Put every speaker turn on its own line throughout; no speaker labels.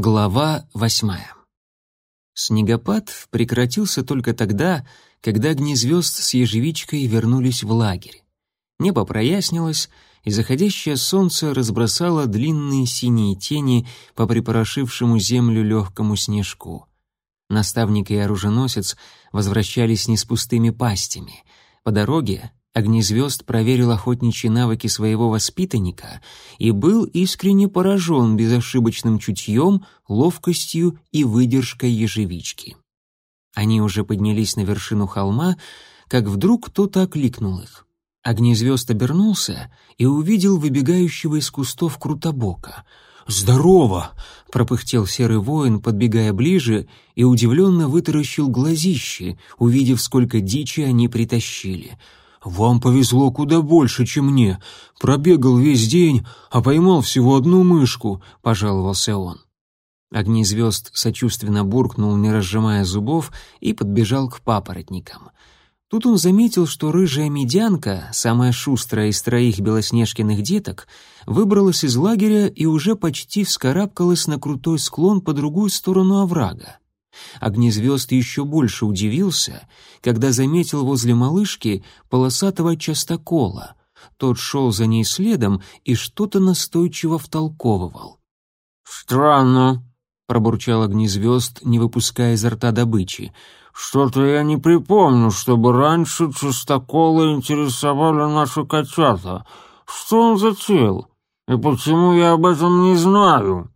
Глава восьмая. Снегопад прекратился только тогда, когда огни звезд с ежевичкой вернулись в лагерь. Небо прояснилось, и заходящее солнце разбросало длинные синие тени по припорошившему землю легкому снежку. Наставник и оруженосец возвращались не с пустыми пастями. По дороге Огнезвезд проверил охотничьи навыки своего воспитанника и был искренне поражен безошибочным чутьем, ловкостью и выдержкой ежевички. Они уже поднялись на вершину холма, как вдруг кто-то окликнул их. Огнезвезд обернулся и увидел выбегающего из кустов Крутобока. «Здорово!» — пропыхтел серый воин, подбегая ближе, и удивленно вытаращил глазище, увидев, сколько дичи они притащили — вам повезло куда больше, чем мне. Пробегал весь день, а поймал всего одну мышку», — пожаловался он. Огнезвезд сочувственно буркнул, не разжимая зубов, и подбежал к папоротникам. Тут он заметил, что рыжая медянка, самая шустрая из троих белоснежкиных деток, выбралась из лагеря и уже почти вскарабкалась на крутой склон по другую сторону оврага. Огнезвезд еще больше удивился, когда заметил возле малышки полосатого частокола. Тот шел за ней следом и что-то настойчиво втолковывал.
«Странно», —
пробурчал огнезвезд, не выпуская изо рта добычи.
«Что-то я не припомню, чтобы раньше частоколы интересовали наши котята. Что он затеял? И почему я об этом не знаю?»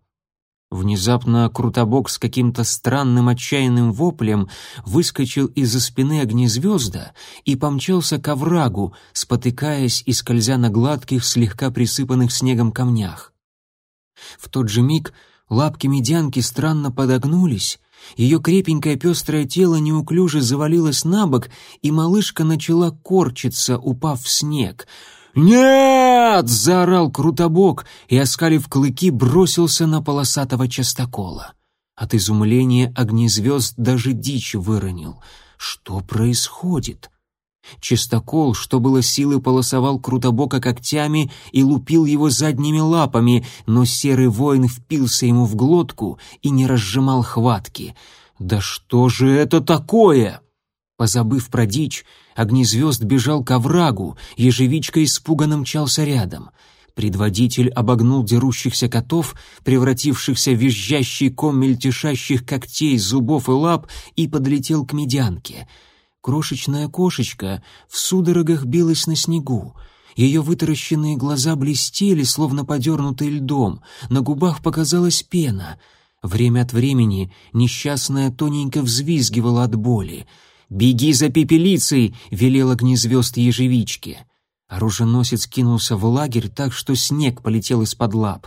Внезапно Крутобок с каким-то странным отчаянным воплем выскочил из-за спины огнезвезда и помчался к оврагу, спотыкаясь и скользя на гладких, слегка присыпанных снегом камнях. В тот же миг лапки медянки странно подогнулись, ее крепенькое пестрое тело неуклюже завалилось на бок, и малышка начала корчиться, упав в снег — «Нет!» — заорал Крутобок и, оскалив клыки, бросился на полосатого частокола. От изумления огнезвезд даже дичь выронил. «Что происходит?» Чистокол, что было силы, полосовал Крутобока когтями и лупил его задними лапами, но серый воин впился ему в глотку и не разжимал хватки. «Да что же это такое?» Позабыв про дичь, огнезвезд бежал к оврагу, ежевичка испуганно мчался рядом. Предводитель обогнул дерущихся котов, превратившихся в визжащий ком мельтешащих когтей, зубов и лап, и подлетел к медянке. Крошечная кошечка в судорогах билась на снегу. Ее вытаращенные глаза блестели, словно подернутые льдом, на губах показалась пена. Время от времени несчастная тоненько взвизгивала от боли — «Беги за пепелицей!» — велел огнезвезд ежевички. Оруженосец кинулся в лагерь так, что снег полетел из-под лап.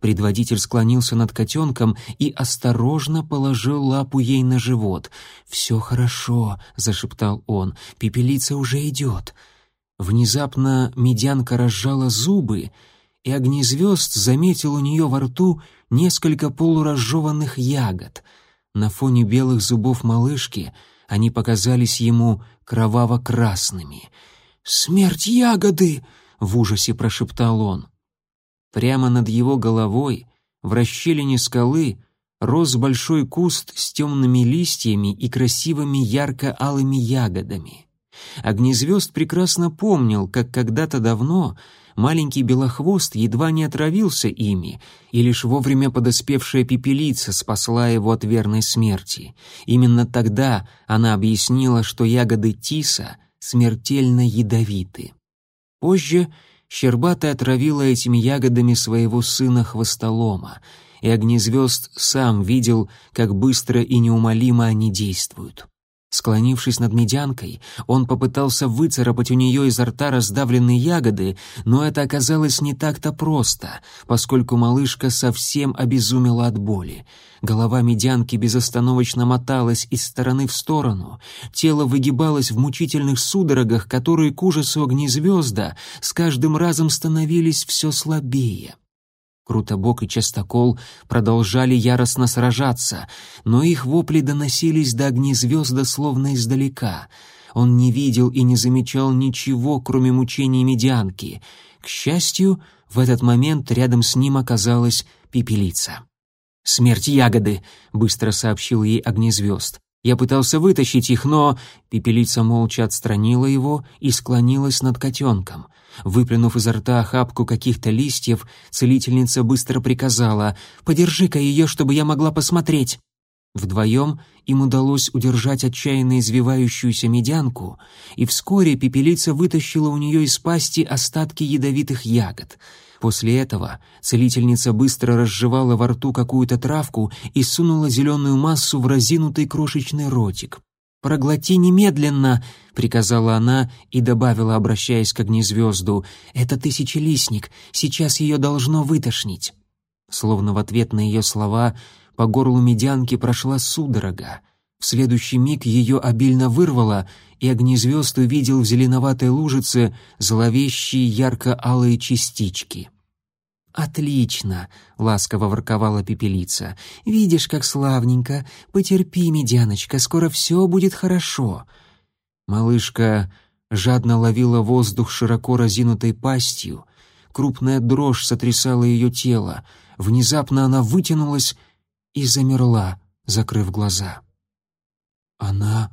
Предводитель склонился над котенком и осторожно положил лапу ей на живот. «Все хорошо», — зашептал он, — «пепелица уже идет». Внезапно медянка разжала зубы, и огнезвезд заметил у нее во рту несколько полуразжеванных ягод. На фоне белых зубов малышки — они показались ему кроваво-красными. «Смерть ягоды!» — в ужасе прошептал он. Прямо над его головой, в расщелине скалы, рос большой куст с темными листьями и красивыми ярко-алыми ягодами. Огнезвезд прекрасно помнил, как когда-то давно Маленький белохвост едва не отравился ими, и лишь вовремя подоспевшая пепелица спасла его от верной смерти. Именно тогда она объяснила, что ягоды тиса смертельно ядовиты. Позже Щербатая отравила этими ягодами своего сына Хвостолома, и Огнезвезд сам видел, как быстро и неумолимо они действуют. Склонившись над медянкой, он попытался выцарапать у нее изо рта раздавленные ягоды, но это оказалось не так-то просто, поскольку малышка совсем обезумела от боли. Голова медянки безостановочно моталась из стороны в сторону, тело выгибалось в мучительных судорогах, которые к ужасу огнезвезда с каждым разом становились все слабее. Крутобок и Частокол продолжали яростно сражаться, но их вопли доносились до огнезвезда словно издалека. Он не видел и не замечал ничего, кроме мучений медианки. К счастью, в этот момент рядом с ним оказалась пепелица. «Смерть ягоды!» — быстро сообщил ей огнезвезд. Я пытался вытащить их, но...» Пепелица молча отстранила его и склонилась над котенком. Выплюнув изо рта охапку каких-то листьев, целительница быстро приказала «Подержи-ка ее, чтобы я могла посмотреть». Вдвоем им удалось удержать отчаянно извивающуюся медянку, и вскоре пепелица вытащила у нее из пасти остатки ядовитых ягод. После этого целительница быстро разжевала во рту какую-то травку и сунула зеленую массу в разинутый крошечный ротик. «Проглоти немедленно!» — приказала она и добавила, обращаясь к огнезвезду. «Это тысячелистник, сейчас ее должно вытошнить». Словно в ответ на ее слова — по горлу медянки прошла судорога. В следующий миг ее обильно вырвало, и огнезвезд увидел в зеленоватой лужице зловещие ярко-алые частички. «Отлично!» — ласково ворковала пепелица. «Видишь, как славненько! Потерпи, медяночка, скоро все будет хорошо!» Малышка жадно ловила воздух широко разинутой пастью. Крупная дрожь сотрясала ее тело. Внезапно она вытянулась и замерла, закрыв глаза. «Она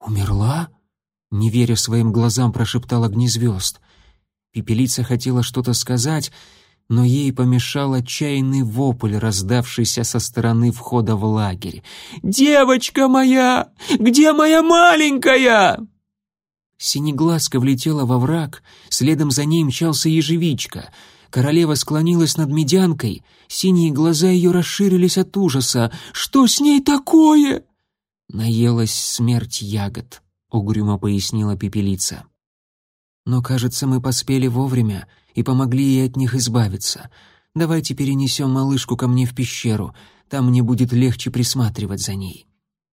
умерла?» — не веря своим глазам, прошептал огнезвезд. Пепелица хотела что-то сказать, но ей помешал отчаянный вопль, раздавшийся со стороны входа в лагерь. «Девочка моя! Где моя маленькая?» Синеглазка влетела во враг, следом за ней мчался ежевичка — Королева склонилась над медянкой. Синие глаза ее расширились от ужаса. «Что с ней такое?» «Наелась смерть ягод», — угрюмо пояснила пепелица. «Но, кажется, мы поспели вовремя и помогли ей от них избавиться. Давайте перенесем малышку ко мне в пещеру, там мне будет легче присматривать за ней».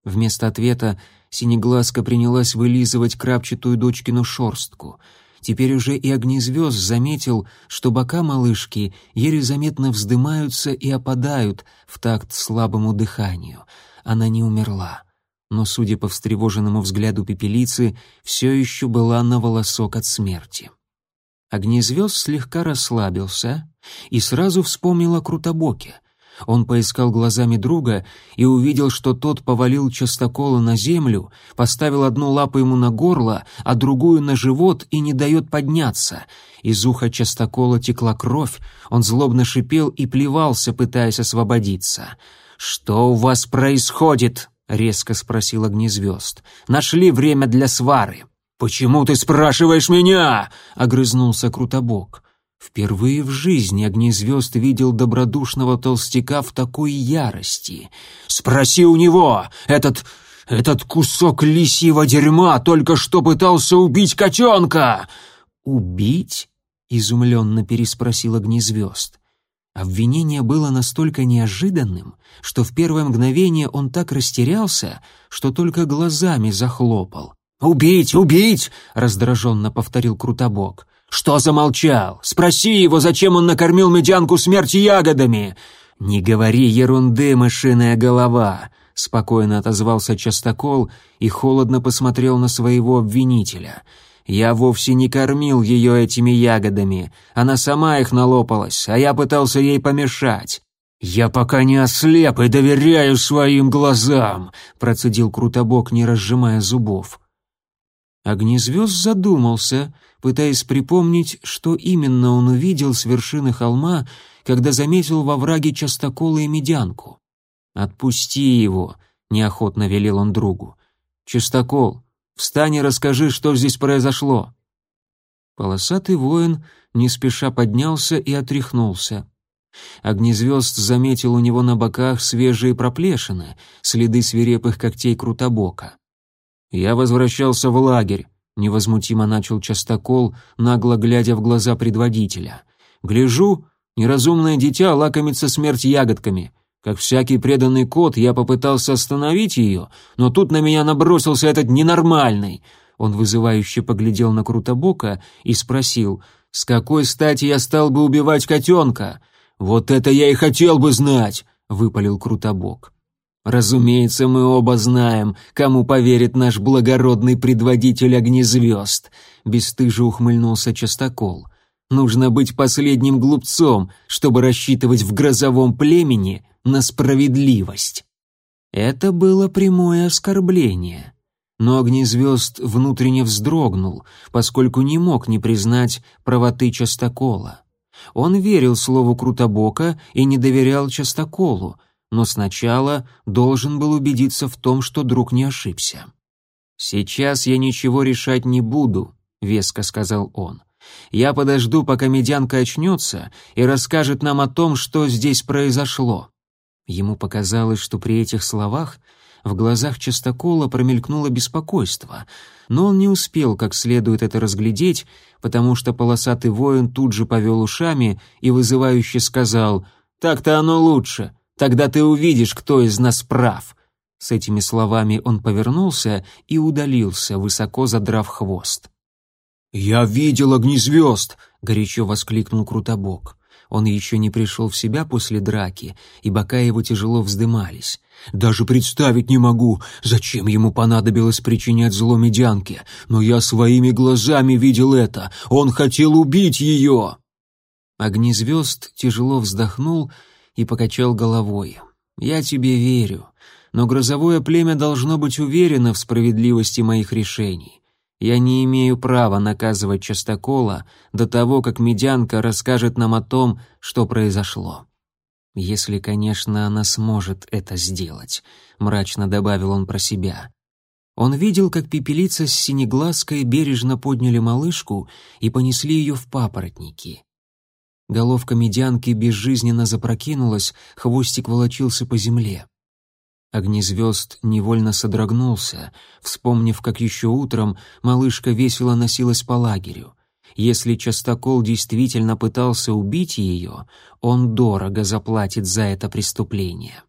Вместо ответа Синеглазка принялась вылизывать крапчатую дочкину шорстку — Теперь уже и огнезвезд заметил, что бока малышки еле заметно вздымаются и опадают в такт слабому дыханию. Она не умерла, но, судя по встревоженному взгляду пепелицы, все еще была на волосок от смерти. Огнезвезд слегка расслабился и сразу вспомнил о Крутобоке — он поискал глазами друга и увидел, что тот повалил частокола на землю, поставил одну лапу ему на горло, а другую на живот и не дает подняться. Из уха частокола текла кровь, он злобно шипел и плевался, пытаясь освободиться. «Что у вас происходит?» — резко спросил огнезвезд. «Нашли время для свары». «Почему ты спрашиваешь меня?» — огрызнулся Крутобок. Впервые в жизни Огнезвезд видел добродушного толстяка в такой ярости. «Спроси у него! Этот... этот кусок лисьего дерьма только что пытался убить котенка!» «Убить?» — изумленно переспросил Огнезвезд. Обвинение было настолько неожиданным, что в первое мгновение он так растерялся, что только глазами захлопал. «Убить! Убить!» — раздраженно повторил Крутобок. Что замолчал? Спроси его, зачем он накормил медянку смерти ягодами!» «Не говори ерунды, мышиная голова!» — спокойно отозвался Частокол и холодно посмотрел на своего обвинителя. «Я вовсе не кормил ее этими ягодами. Она сама их налопалась, а я пытался ей помешать». «Я пока не ослеп и доверяю своим глазам», — процедил Крутобок, не разжимая зубов. Огнезвезд задумался, пытаясь припомнить, что именно он увидел с вершины холма, когда заметил во враге частокола и медянку. «Отпусти его», — неохотно велел он другу. «Чистокол, встань и расскажи, что здесь произошло». Полосатый воин не спеша поднялся и отряхнулся. Огнезвезд заметил у него на боках свежие проплешины, следы свирепых когтей Крутобока. Я возвращался в лагерь. Невозмутимо начал частокол, нагло глядя в глаза предводителя. Гляжу, неразумное дитя лакомится смерть ягодками. Как всякий преданный кот, я попытался остановить ее, но тут на меня набросился этот ненормальный. Он вызывающе поглядел на Крутобока и спросил, «С какой стати я стал бы убивать котенка?» «Вот это я и хотел бы знать!» — выпалил Крутобок. Разумеется, мы оба знаем, кому поверит наш благородный предводитель огнезвезд», — бесстыже ухмыльнулся Частокол. «Нужно быть последним глупцом, чтобы рассчитывать в грозовом племени на справедливость». Это было прямое оскорбление. Но огнезвезд внутренне вздрогнул, поскольку не мог не признать правоты Частокола. Он верил слову Крутобока и не доверял Частоколу, но сначала должен был убедиться в том, что друг не ошибся. «Сейчас я ничего решать не буду», — веско сказал он. «Я подожду, пока медянка очнется и расскажет нам о том, что здесь произошло». Ему показалось, что при этих словах в глазах Частокола промелькнуло беспокойство, но он не успел как следует это разглядеть, потому что полосатый воин тут же повел ушами и вызывающе сказал «Так-то оно лучше. Тогда ты увидишь, кто из нас прав». С этими словами он повернулся и удалился, высоко задрав хвост.
«Я видел огни звезд!» — горячо воскликнул Крутобок.
Он еще не пришел в себя после драки, и бока его тяжело вздымались.
«Даже представить не могу, зачем ему понадобилось причинять зло медянке, но я своими глазами видел это, он хотел убить ее!»
Огнезвезд тяжело вздохнул и покачал головой. «Я тебе верю, но грозовое племя должно быть уверено в справедливости моих решений. Я не имею права наказывать Частокола до того, как медянка расскажет нам о том, что произошло». «Если, конечно, она сможет это сделать», — мрачно добавил он про себя. Он видел, как пепелица с синеглазкой бережно подняли малышку и понесли ее в папоротники. Головка медянки безжизненно запрокинулась, хвостик волочился по земле. Огнезвезд невольно содрогнулся, вспомнив, как еще утром малышка весело носилась по лагерю. Если Частокол действительно пытался убить ее, он дорого заплатит за это преступление.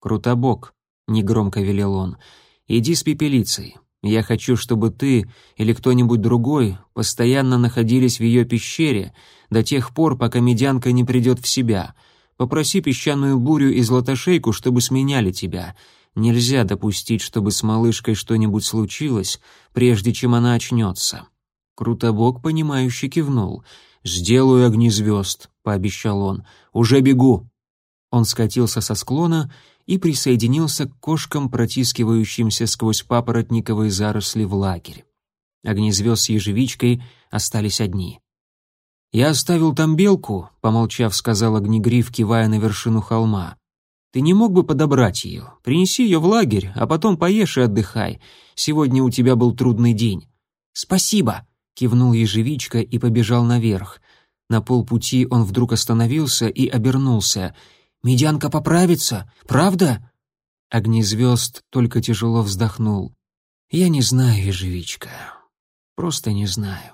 «Крутобок», — негромко велел он, — «иди с пепелицей, я хочу, чтобы ты или кто-нибудь другой постоянно находились в ее пещере до тех пор, пока медянка не придет в себя. Попроси песчаную бурю и златошейку, чтобы сменяли тебя. Нельзя допустить, чтобы с малышкой что-нибудь случилось, прежде чем она очнется». Крутобок, понимающе кивнул. «Сделаю огнезвезд», — пообещал он. «Уже бегу». Он скатился со склона и присоединился к кошкам, протискивающимся сквозь папоротниковые заросли в лагерь. Огнезвезд с ежевичкой остались одни. «Я оставил там белку», — помолчав, сказал огнегриф, кивая на вершину холма. «Ты не мог бы подобрать ее? Принеси ее в лагерь, а потом поешь и отдыхай. Сегодня у тебя был трудный день». «Спасибо», — кивнул ежевичка и побежал наверх. На полпути он вдруг остановился и обернулся — Медянка поправится, правда?» Огнезвезд только тяжело вздохнул. «Я не знаю, ежевичка. Просто не знаю.